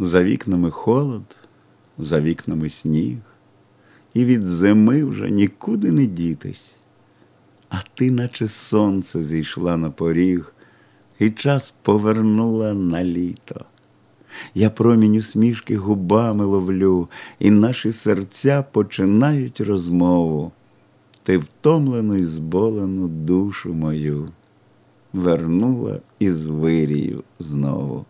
За вікнами холод, за вікнами сніг, і від зими вже нікуди не дітись. А ти, наче сонце, зійшла на поріг, і час повернула на літо. Я промінь усмішки губами ловлю, і наші серця починають розмову. Ти втомлену й зболену душу мою вернула із вирію знову.